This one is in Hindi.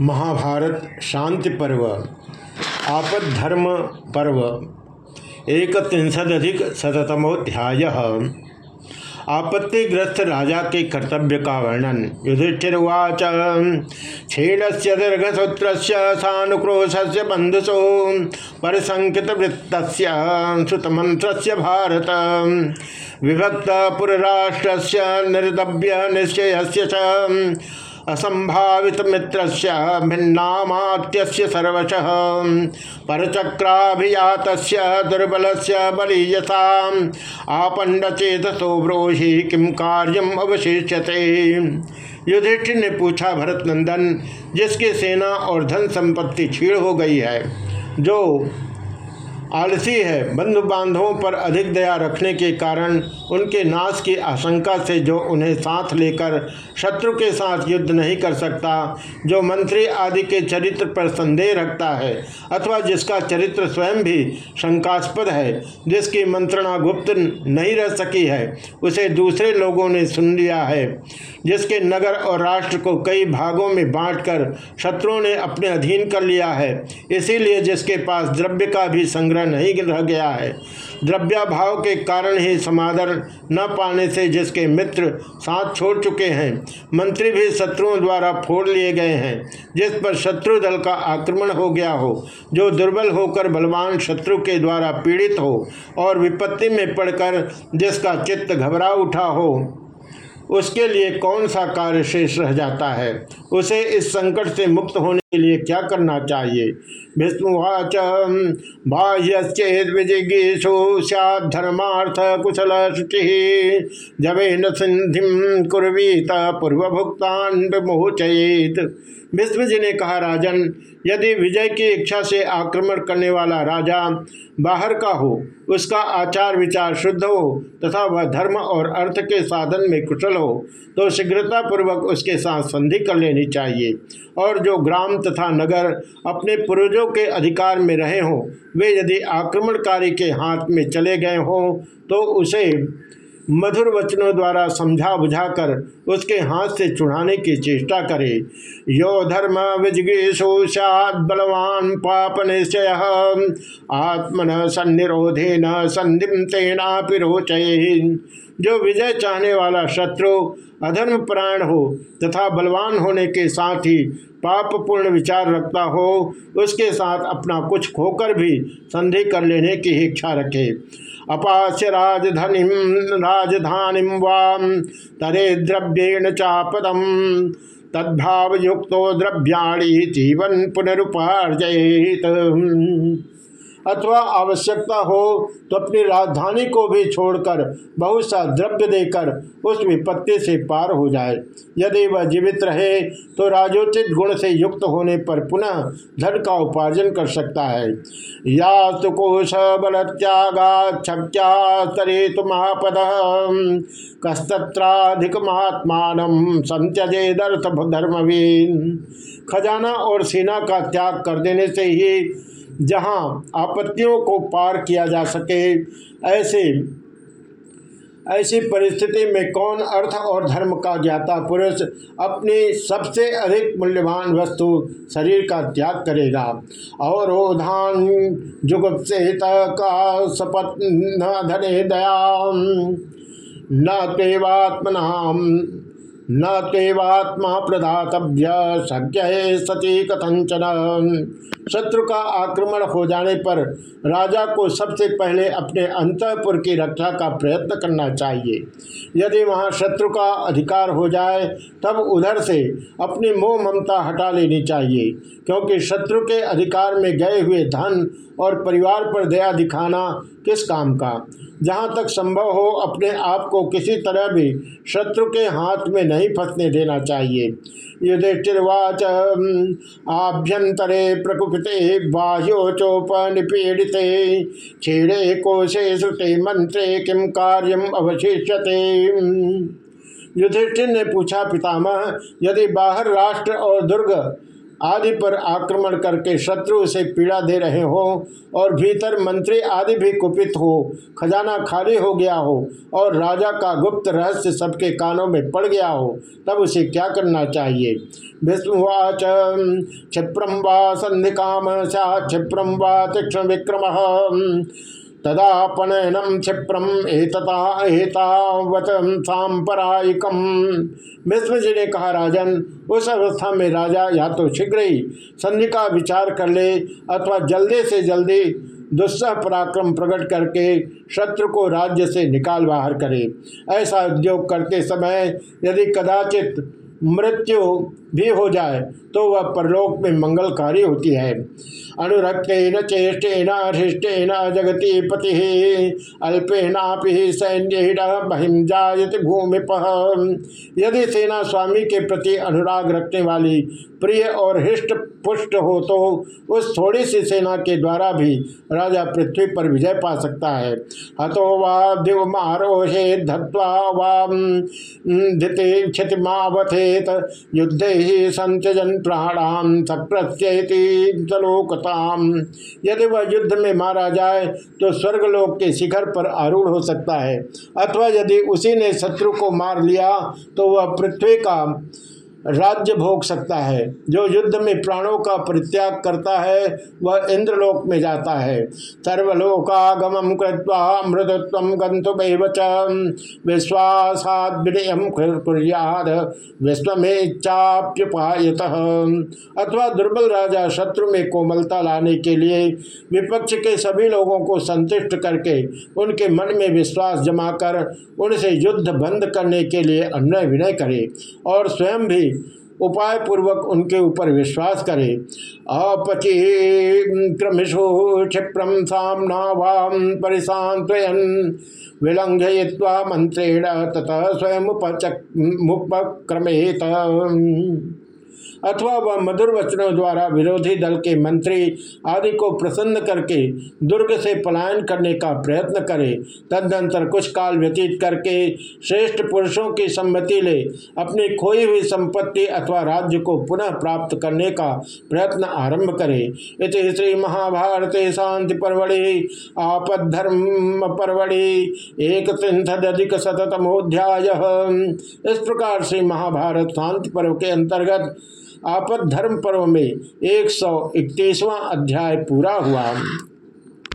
महाभारत शांति पर्व, आपद धर्म पर्व एक त्रिंशदधिक शतमोध्याय आपत्तिग्रस्त राजा के कर्तव्य का वर्णन युधिष्ठिर्वाच क्षीण से दीर्घसूत्र सानुक्रोश से बंधुसो परसंकित वृत्त श्रुतमंत्र भारत। विभक्त पुरराष्ट्र निर्दव्य निश्चय असंभावित मित्र भिन्नामात्य सर्वश। परचक्राभिजात दुर्बल से बलीयसा आपंड चेतसो ब्रोहि किम कार्यम अवशिष्यते। युधिष्ठिर ने पूछा भरत नंदन जिसकी सेना और धन संपत्ति छीड़ हो गई है, जो आलसी है। बंधु बांधवों पर अधिक दया रखने के कारण उनके नाश की आशंका से जो उन्हें साथ लेकर शत्रु के साथ युद्ध नहीं कर सकता, जो मंत्री आदि के चरित्र पर संदेह रखता है अथवा जिसका चरित्र स्वयं भी शंकास्पद है, जिसकी मंत्रणा गुप्त नहीं रह सकी है, उसे दूसरे लोगों ने सुन लिया है। जिसके नगर और राष्ट्र को कई भागों में बांटकर शत्रुओं ने अपने अधीन कर लिया है। इसीलिए जिसके पास द्रव्य का भी संग्रह नहीं रह गया है, द्रव्याभाव के कारण ही समाधान न पाने से जिसके मित्र साथ छोड़ चुके हैं, मंत्री भी शत्रुओं द्वारा फोड़ लिए गए हैं, जिस पर शत्रु दल का आक्रमण हो गया हो, जो दुर्बल होकर बलवान शत्रु के द्वारा पीड़ित हो और विपत्ति में पड़कर जिसका चित्त घबरा उठा हो। उसके लिए कौन सा कार्य शेष रह जाता है? उसे इस संकट से मुक्त होने के लिए क्या करना चाहिए? विष्णुवाच धर्मार्थ कुशल शुचि जबे न सिंधि कुर्वीत पूर्व भुक्तान विमोचयेत विष्णु जी ने कहा, राजन, यदि विजय की इच्छा से आक्रमण करने वाला राजा बाहर का हो, उसका आचार विचार शुद्ध हो तथा वह धर्म और अर्थ के साधन में कुशल हो तो शीघ्रता पूर्वक उसके साथ संधि कर लेनी चाहिए। और जो ग्राम तथा नगर अपने पूर्वजों के अधिकार में रहे हों, वे यदि आक्रमणकारी के हाथ में चले गए हों तो उसे मधुर वचनों द्वारा समझा बुझाकर उसके हाथ से चुड़ाने की चेष्टा करे। यो धर्म बलवान पाप निश्चय आत्मन सन्निरोधे न संधिम तेना जो विजय चाहने वाला शत्रु, अधर्म प्राण हो तथा बलवान होने के साथ ही पाप पूर्ण विचार रखता हो, उसके साथ अपना कुछ खोकर भी संधि कर लेने की इच्छा रखे। अपास्य राजधनी, राजधानी वाम तरे द्रव्येण चापदम तद्भाव युक्तो द्रव्याणी जीवन पुनरुपार्जित अथवा आवश्यकता हो तो अपनी राजधानी को भी छोड़कर बहुत सा द्रव्य देकर उस विपत्ति से पार हो जाए। यदि वह जीवित रहे तो राजोचित गुण से युक्त होने पर पुनः धन का उपार्जन कर सकता है। या तो कोश बल त्यागा छक्या महापद। कस्तत्राधिक महात्मान संत्यजेदर्थ धर्मवीन। खजाना और सेना का त्याग कर देने से ही जहाँ आपत्तियों को पार किया जा सके, ऐसे, ऐसी परिस्थिति में कौन अर्थ और धर्म का ज्ञाता पुरुष अपनी सबसे अधिक मूल्यवान वस्तु शरीर का त्याग करेगा? और ओधान जुगुप से का सपत न धने दया न तेवात्मना न तेवात्मा प्रदातव्य, सज्ञ सती कथंचन शत्रु का आक्रमण हो जाने पर राजा को सबसे पहले अपने अंतपुर की रक्षा का प्रयत्न करना चाहिए। यदि वहाँ शत्रु का अधिकार हो जाए, तब उधर से अपनी मोह ममता हटा लेनी चाहिए, क्योंकि शत्रु के अधिकार में गए हुए धन और परिवार पर दया दिखाना किस काम का? जहाँ तक संभव हो, अपने आप को किसी तरह भी शत्रु के हाथ में नहीं फंसने देना चाहिए। युधिष्ठिर्वाच आभ्यंतरे प्रकुपिते बाह्योचोपनिपीड़िते छेड़े कोशे श्रुते मंत्रे किम कार्यम अवशिष्यते। युधिष्ठिर ने पूछा, पितामह, यदि बाहर राष्ट्र और दुर्ग आदि पर आक्रमण करके शत्रु से पीड़ा दे रहे हो और भीतर मंत्री आदि भी कुपित हो, खजाना खाली हो गया हो और राजा का गुप्त रहस्य सबके कानों में पड़ गया हो, तब उसे क्या करना चाहिए? क्षिप्रम व संधि काम क्षिप्रम व तीक्षण विक्रम तदापनयनम क्षिप्रम एतता एतावत सांपरायिकम मिश्र जी ने कहा, राजन, उस अवस्था में राजा या तो शीघ्र ही संधि का विचार कर ले अथवा जल्दी से जल्दी दुस्सह पराक्रम प्रकट करके शत्रु को राज्य से निकाल बाहर करे। ऐसा उद्योग करते समय यदि कदाचित मृत्यु भी हो जाए तो वह परलोक में मंगलकारी होती है। अनुरक्न हृष्टेन जगति पति, अल्पेनापि सैन्य महिम जायत यदि सेना स्वामी के प्रति अनुराग रखने वाली प्रिय और हृष्ट पुष्ट हो तो उस थोड़ी सी सेना के द्वारा भी राजा पृथ्वी पर विजय पा सकता है। हतो वा दिवमारोहे धत्वा वाम युद्ध ही प्राणाम सप्रत्यति यदि वह युद्ध में मारा जाए तो स्वर्गलोक के शिखर पर आरूढ़ हो सकता है। अथवा यदि उसी ने शत्रु को मार लिया तो वह पृथ्वी का राज्य भोग सकता है। जो युद्ध में प्राणों का परित्याग करता है, वह इंद्रलोक में जाता है। सर्वलोकागम कृत्वा मृदत्व गंतुम विश्वासाद विश्वमेच्चाप्युपायत अथवा दुर्बल राजा शत्रु में कोमलता लाने के लिए विपक्ष के सभी लोगों को संतुष्ट करके उनके मन में विश्वास जमा कर उनसे युद्ध बंद करने के लिए अन्य विनय करे और स्वयं भी उपाय पूर्वक उनके ऊपर विश्वास करे। अपचि क्रमशो क्षिप्रम सामना वाम परिशांत विलंघय्वा मंत्रेण तथा स्वयं उपक्रमेत अथवा वह मधुर वचनों द्वारा विरोधी दल के मंत्री आदि को प्रसन्न करके दुर्ग से पलायन करने का प्रयत्न करे, तदनंतर कुछ काल व्यतीत करके श्रेष्ठ पुरुषों की सम्मति ले, अपनी खोई हुई संपत्ति अथवा राज्य को पुनः प्राप्त करने का प्रयत्न आरंभ करे। इस श्री महाभारत शांति परवड़ी, आपद्धर्म परवड़ी एक त्रिंशदिक शतमोध्याय इस प्रकार से महाभारत शांति पर्व के अंतर्गत आपद धर्म पर्व में एक सौ अध्याय पूरा हुआ।